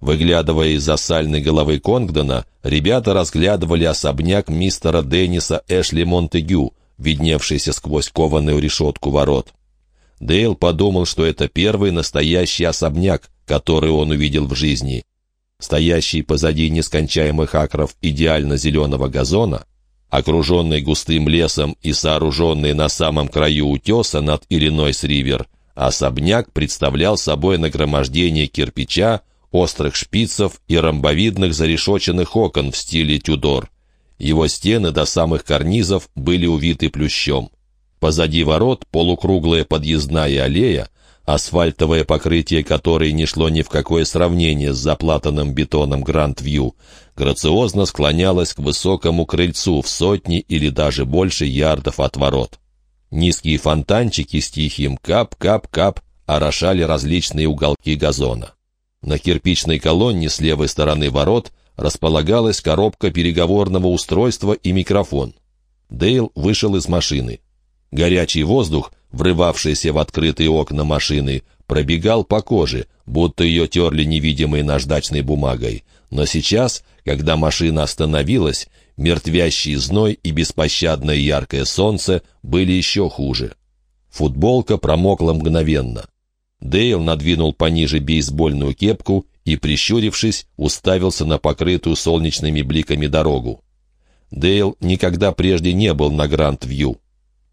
Выглядывая из-за сальной головы Конгдона, ребята разглядывали особняк мистера Денниса Эшли Монтегю, видневшийся сквозь кованую решетку ворот. Дейл подумал, что это первый настоящий особняк, который он увидел в жизни. Стоящий позади нескончаемых акров идеально зеленого газона, окруженный густым лесом и сооруженный на самом краю утеса над Иллинойс-Ривер, особняк представлял собой нагромождение кирпича, острых шпицев и ромбовидных зарешоченных окон в стиле Тюдор. Его стены до самых карнизов были увиты плющом. Позади ворот полукруглая подъездная аллея, асфальтовое покрытие которой не шло ни в какое сравнение с заплатанным бетоном Гранд-Вью, грациозно склонялось к высокому крыльцу в сотни или даже больше ярдов от ворот. Низкие фонтанчики с тихим кап-кап-кап орошали различные уголки газона. На кирпичной колонне с левой стороны ворот располагалась коробка переговорного устройства и микрофон. Дейл вышел из машины. Горячий воздух, врывавшийся в открытые окна машины, пробегал по коже, будто ее терли невидимой наждачной бумагой. Но сейчас, когда машина остановилась, мертвящий зной и беспощадное яркое солнце были еще хуже. Футболка промокла мгновенно. Дейл надвинул пониже бейсбольную кепку и, прищурившись, уставился на покрытую солнечными бликами дорогу. Дейл никогда прежде не был на Гранд-Вью.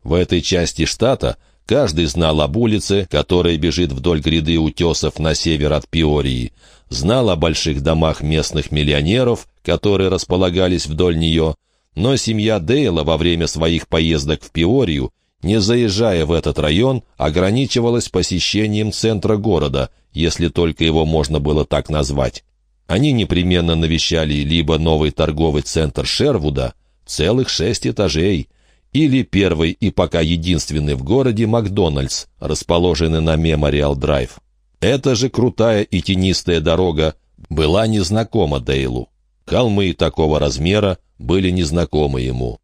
В этой части штата каждый знал об улице, которая бежит вдоль гряды утесов на север от Пиории, знал о больших домах местных миллионеров, которые располагались вдоль нее, но семья Дейла во время своих поездок в Пиорию не заезжая в этот район, ограничивалась посещением центра города, если только его можно было так назвать. Они непременно навещали либо новый торговый центр Шервуда, целых шесть этажей, или первый и пока единственный в городе Макдональдс, расположенный на Мемориал Драйв. Эта же крутая и тенистая дорога была незнакома Дейлу. Холмы такого размера были незнакомы ему.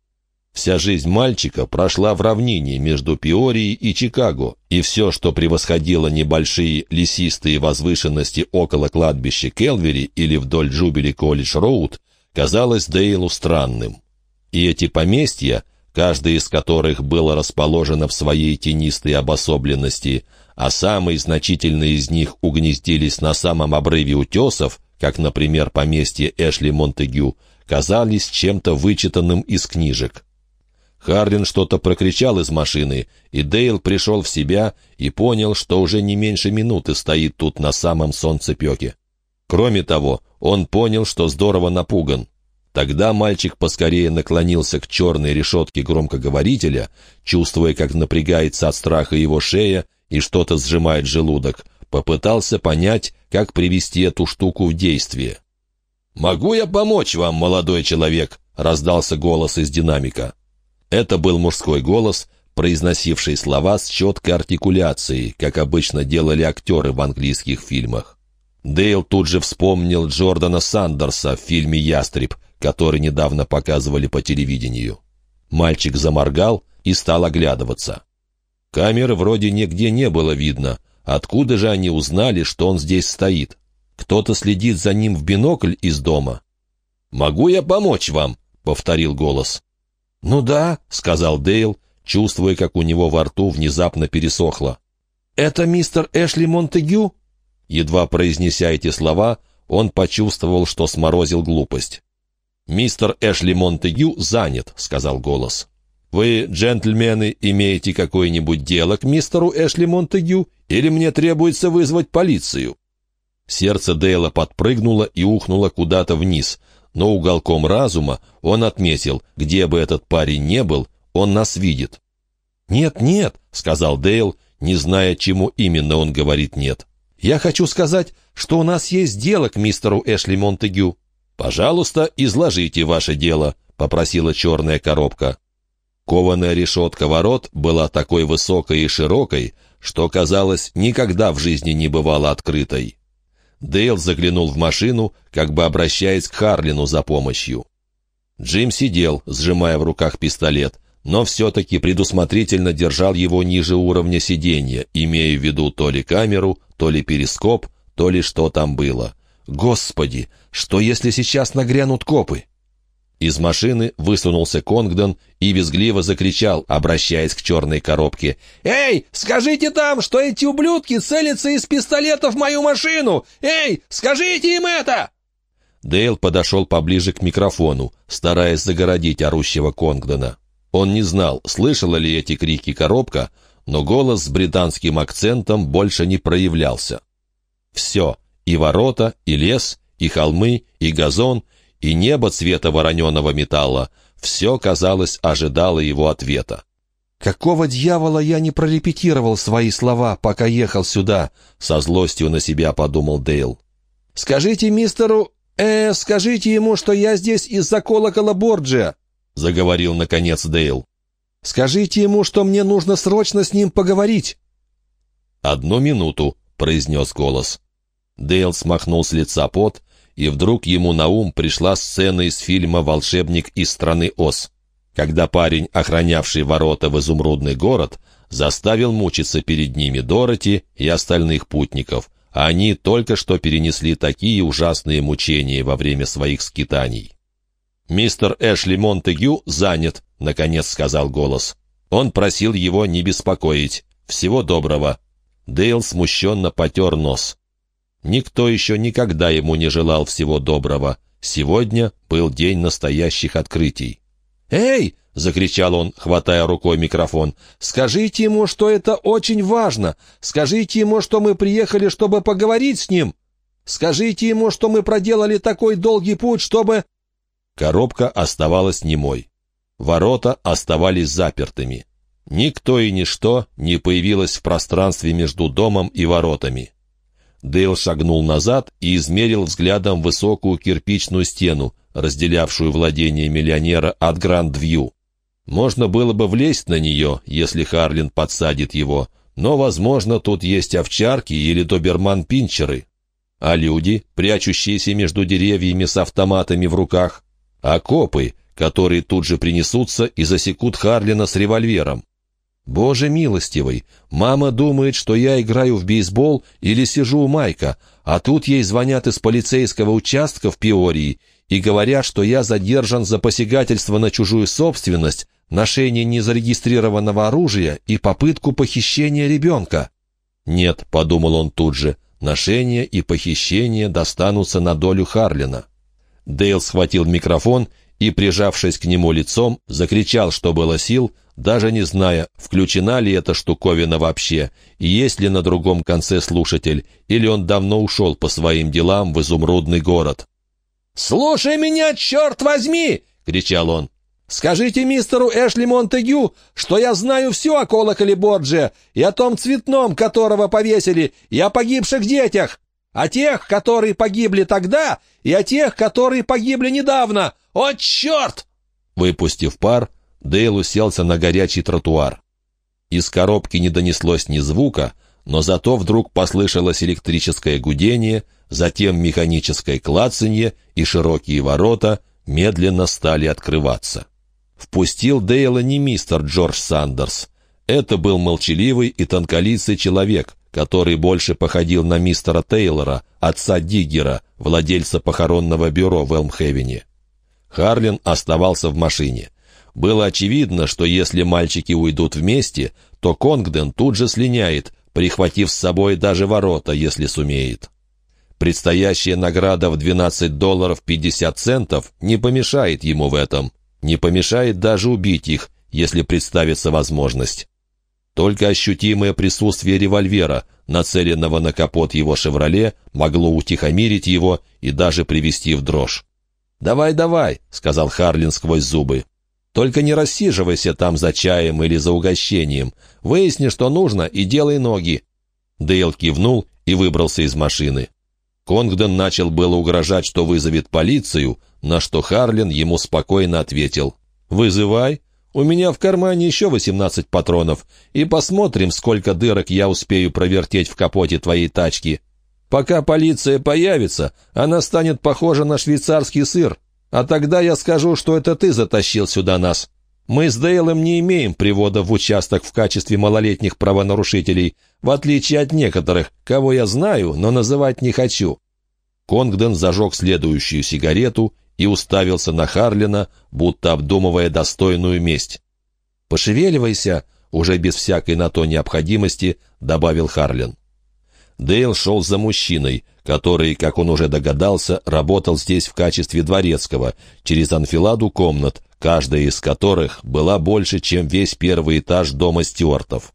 Вся жизнь мальчика прошла в равнине между Пиорией и Чикаго, и все, что превосходило небольшие лесистые возвышенности около кладбища Келвери или вдоль Джубили Колледж Роуд, казалось Дейлу странным. И эти поместья, каждое из которых было расположено в своей тенистой обособленности, а самые значительные из них угнездились на самом обрыве утесов, как, например, поместье Эшли Монтегю, казались чем-то вычитанным из книжек. Харлин что-то прокричал из машины, и Дейл пришел в себя и понял, что уже не меньше минуты стоит тут на самом солнцепеке. Кроме того, он понял, что здорово напуган. Тогда мальчик поскорее наклонился к черной решетке громкоговорителя, чувствуя, как напрягается от страха его шея и что-то сжимает желудок, попытался понять, как привести эту штуку в действие. «Могу я помочь вам, молодой человек?» — раздался голос из динамика. Это был мужской голос, произносивший слова с четкой артикуляцией, как обычно делали актеры в английских фильмах. Дейл тут же вспомнил Джордана Сандерса в фильме «Ястреб», который недавно показывали по телевидению. Мальчик заморгал и стал оглядываться. Камеры вроде нигде не было видно. Откуда же они узнали, что он здесь стоит? Кто-то следит за ним в бинокль из дома. «Могу я помочь вам?» — повторил голос. «Ну да», — сказал Дейл, чувствуя, как у него во рту внезапно пересохло. «Это мистер Эшли Монтегю?» Едва произнеся эти слова, он почувствовал, что сморозил глупость. «Мистер Эшли Монтегю занят», — сказал голос. «Вы, джентльмены, имеете какое-нибудь дело к мистеру Эшли Монтегю, или мне требуется вызвать полицию?» Сердце Дейла подпрыгнуло и ухнуло куда-то вниз — но уголком разума он отметил, где бы этот парень не был, он нас видит. «Нет, нет», — сказал Дейл, не зная, чему именно он говорит «нет». «Я хочу сказать, что у нас есть дело к мистеру Эшли Монтегю». «Пожалуйста, изложите ваше дело», — попросила черная коробка. Кованая решетка ворот была такой высокой и широкой, что, казалось, никогда в жизни не бывала открытой. Дейл заглянул в машину, как бы обращаясь к Харлину за помощью. Джим сидел, сжимая в руках пистолет, но все-таки предусмотрительно держал его ниже уровня сиденья, имея в виду то ли камеру, то ли перископ, то ли что там было. «Господи, что если сейчас нагрянут копы?» Из машины высунулся Конгдон и визгливо закричал, обращаясь к черной коробке. «Эй, скажите там, что эти ублюдки целятся из пистолета в мою машину! Эй, скажите им это!» Дейл подошел поближе к микрофону, стараясь загородить орущего Конгдона. Он не знал, слышала ли эти крики коробка, но голос с британским акцентом больше не проявлялся. Все, и ворота, и лес, и холмы, и газон, и небо цвета вороненого металла, все, казалось, ожидало его ответа. «Какого дьявола я не прорепетировал свои слова, пока ехал сюда?» — со злостью на себя подумал Дейл. «Скажите мистеру... э, скажите ему, что я здесь из-за колокола Борджиа», — заговорил, наконец, Дейл. «Скажите ему, что мне нужно срочно с ним поговорить». «Одну минуту», — произнес голос. Дейл смахнул с лица пот и вдруг ему на ум пришла сцена из фильма «Волшебник из страны Оз», когда парень, охранявший ворота в изумрудный город, заставил мучиться перед ними Дороти и остальных путников, а они только что перенесли такие ужасные мучения во время своих скитаний. «Мистер Эшли Монтегю занят», — наконец сказал голос. Он просил его не беспокоить. «Всего доброго». Дейл смущенно потер нос. Никто еще никогда ему не желал всего доброго. Сегодня был день настоящих открытий. «Эй!» — закричал он, хватая рукой микрофон. «Скажите ему, что это очень важно! Скажите ему, что мы приехали, чтобы поговорить с ним! Скажите ему, что мы проделали такой долгий путь, чтобы...» Коробка оставалась немой. Ворота оставались запертыми. Никто и ничто не появилось в пространстве между домом и воротами. Дейл шагнул назад и измерил взглядом высокую кирпичную стену, разделявшую владение миллионера от Гранд-Вью. Можно было бы влезть на нее, если Харлин подсадит его, но, возможно, тут есть овчарки или доберман-пинчеры. А люди, прячущиеся между деревьями с автоматами в руках. А копы, которые тут же принесутся и засекут Харлина с револьвером. Боже милостивый, мама думает, что я играю в бейсбол или сижу у Майка, а тут ей звонят из полицейского участка в Пиории и говорят, что я задержан за посягательство на чужую собственность, ношение незарегистрированного оружия и попытку похищения ребенка. «Нет», — подумал он тут же, — «ношение и похищение достанутся на долю Харлина». Дейл схватил микрофон и, прижавшись к нему лицом, закричал, что было сил, даже не зная, включена ли эта штуковина вообще, и есть ли на другом конце слушатель, или он давно ушел по своим делам в изумрудный город. «Слушай меня, черт возьми!» — кричал он. «Скажите мистеру Эшли Монтегю, что я знаю все о колоколе Борджия и о том цветном, которого повесили, и о погибших детях, о тех, которые погибли тогда, и о тех, которые погибли недавно. О, черт!» Выпустив пар, Дейл уселся на горячий тротуар. Из коробки не донеслось ни звука, но зато вдруг послышалось электрическое гудение, затем механическое клацанье, и широкие ворота медленно стали открываться. Впустил Дейла не мистер Джордж Сандерс. Это был молчаливый и тонколицый человек, который больше походил на мистера Тейлора, отца Диггера, владельца похоронного бюро в Элмхевене. Харлин оставался в машине. Было очевидно, что если мальчики уйдут вместе, то Конгден тут же слиняет, прихватив с собой даже ворота, если сумеет. Предстоящая награда в 12 долларов 50 центов не помешает ему в этом. Не помешает даже убить их, если представится возможность. Только ощутимое присутствие револьвера, нацеленного на капот его «Шевроле», могло утихомирить его и даже привести в дрожь. «Давай, давай», — сказал Харлин сквозь зубы. Только не рассиживайся там за чаем или за угощением. Выясни, что нужно, и делай ноги». Дейл кивнул и выбрался из машины. Конгден начал было угрожать, что вызовет полицию, на что Харлин ему спокойно ответил. «Вызывай. У меня в кармане еще восемнадцать патронов, и посмотрим, сколько дырок я успею провертеть в капоте твоей тачки. Пока полиция появится, она станет похожа на швейцарский сыр, а тогда я скажу, что это ты затащил сюда нас. Мы с Дейлом не имеем привода в участок в качестве малолетних правонарушителей, в отличие от некоторых, кого я знаю, но называть не хочу». Конгден зажег следующую сигарету и уставился на Харлина, будто обдумывая достойную месть. «Пошевеливайся!» — уже без всякой на то необходимости добавил Харлин. Дейл шел за мужчиной, который, как он уже догадался, работал здесь в качестве дворецкого, через анфиладу комнат, каждая из которых была больше, чем весь первый этаж дома Стюартов.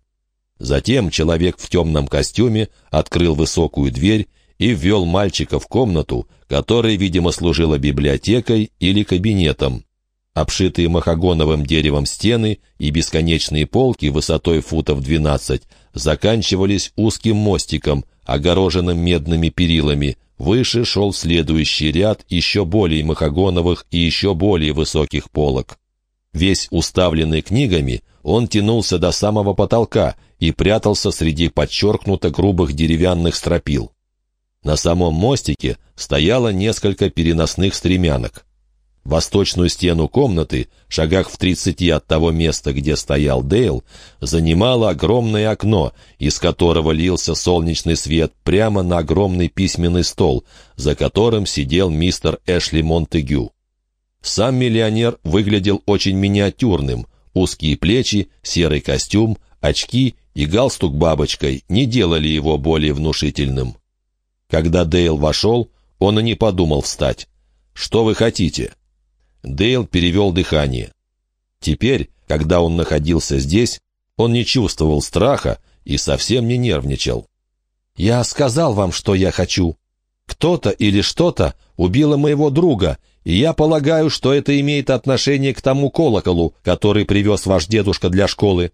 Затем человек в темном костюме открыл высокую дверь и ввел мальчика в комнату, которая, видимо, служила библиотекой или кабинетом. Обшитые махагоновым деревом стены и бесконечные полки высотой футов 12 заканчивались узким мостиком, огороженным медными перилами. Выше шел следующий ряд еще более махагоновых и еще более высоких полок. Весь уставленный книгами, он тянулся до самого потолка и прятался среди подчеркнуто грубых деревянных стропил. На самом мостике стояло несколько переносных стремянок. Восточную стену комнаты, шагах в тридцати от того места, где стоял Дейл, занимало огромное окно, из которого лился солнечный свет прямо на огромный письменный стол, за которым сидел мистер Эшли Монтегю. Сам миллионер выглядел очень миниатюрным. Узкие плечи, серый костюм, очки и галстук бабочкой не делали его более внушительным. Когда Дейл вошел, он и не подумал встать. «Что вы хотите?» Дейл перевел дыхание. Теперь, когда он находился здесь, он не чувствовал страха и совсем не нервничал. «Я сказал вам, что я хочу. Кто-то или что-то убило моего друга, и я полагаю, что это имеет отношение к тому колоколу, который привез ваш дедушка для школы».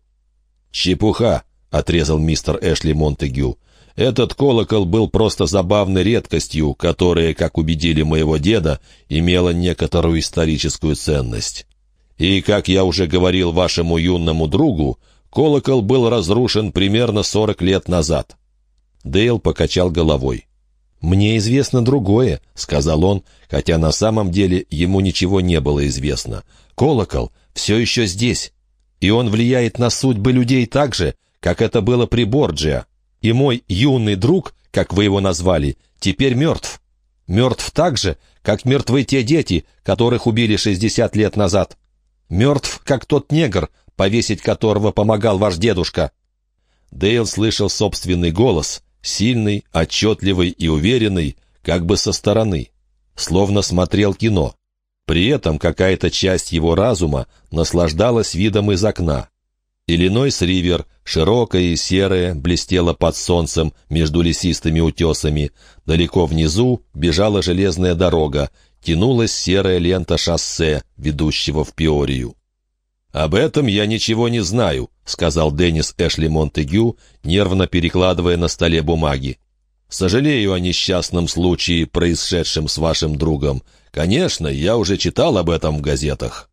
«Чепуха», — отрезал мистер Эшли Монтегю. Этот колокол был просто забавной редкостью, которая, как убедили моего деда, имела некоторую историческую ценность. И, как я уже говорил вашему юному другу, колокол был разрушен примерно сорок лет назад. Дейл покачал головой. «Мне известно другое», — сказал он, хотя на самом деле ему ничего не было известно. «Колокол все еще здесь, и он влияет на судьбы людей так же, как это было при Борджиа и мой юный друг, как вы его назвали, теперь мертв. Мертв так же, как мертвы те дети, которых убили 60 лет назад. Мертв, как тот негр, повесить которого помогал ваш дедушка». Дейл слышал собственный голос, сильный, отчетливый и уверенный, как бы со стороны, словно смотрел кино. При этом какая-то часть его разума наслаждалась видом из окна. Иллинойс-ривер, широкая и серая, блестела под солнцем между лесистыми утесами. Далеко внизу бежала железная дорога, тянулась серая лента шоссе, ведущего в Пиорию. «Об этом я ничего не знаю», — сказал Деннис Эшли Монтегю, нервно перекладывая на столе бумаги. «Сожалею о несчастном случае, происшедшем с вашим другом. Конечно, я уже читал об этом в газетах».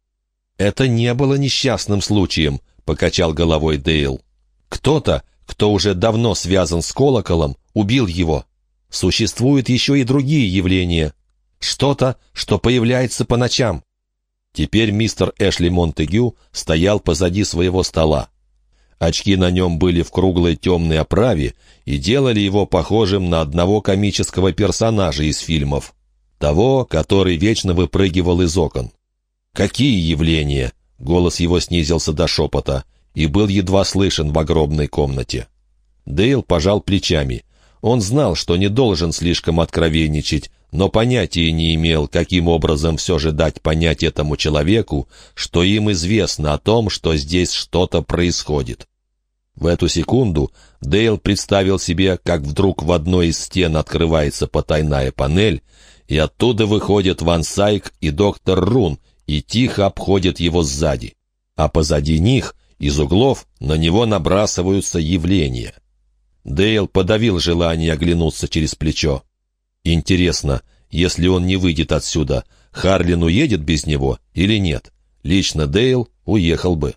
«Это не было несчастным случаем», — покачал головой Дейл. «Кто-то, кто уже давно связан с колоколом, убил его. Существуют еще и другие явления. Что-то, что появляется по ночам». Теперь мистер Эшли Монтегю стоял позади своего стола. Очки на нем были в круглой темной оправе и делали его похожим на одного комического персонажа из фильмов. Того, который вечно выпрыгивал из окон. «Какие явления?» Голос его снизился до шепота и был едва слышен в огромной комнате. Дейл пожал плечами. Он знал, что не должен слишком откровенничать, но понятия не имел, каким образом все же дать понять этому человеку, что им известно о том, что здесь что-то происходит. В эту секунду Дейл представил себе, как вдруг в одной из стен открывается потайная панель, и оттуда выходят Ван Сайк и доктор Рун, и тихо обходят его сзади. А позади них, из углов, на него набрасываются явления. Дейл подавил желание оглянуться через плечо. Интересно, если он не выйдет отсюда, Харлин уедет без него или нет? Лично Дейл уехал бы.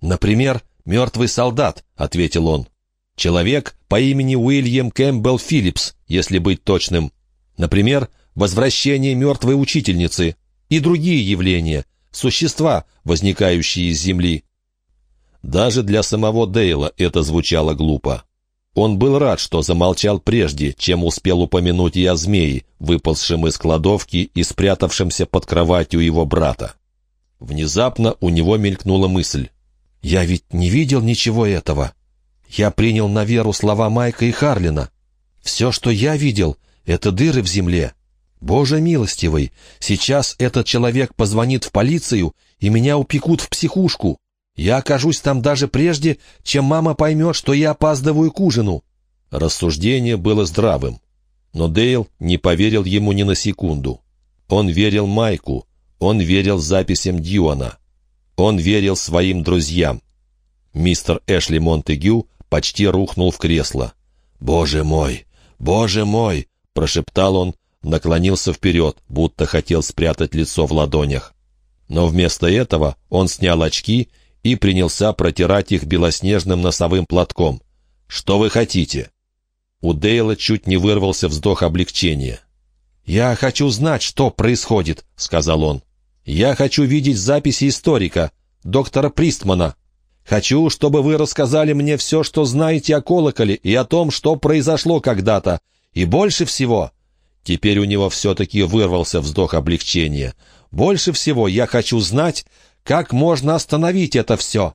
«Например, мертвый солдат», — ответил он. «Человек по имени Уильям Кэмпбелл Филлипс, если быть точным. Например, возвращение мертвой учительницы и другие явления, существа, возникающие из Земли. Даже для самого Дейла это звучало глупо. Он был рад, что замолчал прежде, чем успел упомянуть и о змее, выползшем из кладовки и спрятавшемся под кроватью его брата. Внезапно у него мелькнула мысль. «Я ведь не видел ничего этого. Я принял на веру слова Майка и Харлина. Все, что я видел, — это дыры в земле. Боже милостивый, сейчас этот человек позвонит в полицию, и меня упекут в психушку. Я окажусь там даже прежде, чем мама поймет, что я опаздываю к ужину». Рассуждение было здравым. Но Дейл не поверил ему ни на секунду. Он верил Майку, он верил записям Дьюана. Он верил своим друзьям. Мистер Эшли Монтегю почти рухнул в кресло. «Боже мой! Боже мой!» — прошептал он, наклонился вперед, будто хотел спрятать лицо в ладонях. Но вместо этого он снял очки и принялся протирать их белоснежным носовым платком. «Что вы хотите?» У Дейла чуть не вырвался вздох облегчения. «Я хочу знать, что происходит», — сказал он. Я хочу видеть записи историка, доктора Пристмана. Хочу, чтобы вы рассказали мне все, что знаете о колоколе и о том, что произошло когда-то. И больше всего...» Теперь у него все-таки вырвался вздох облегчения. «Больше всего я хочу знать, как можно остановить это все».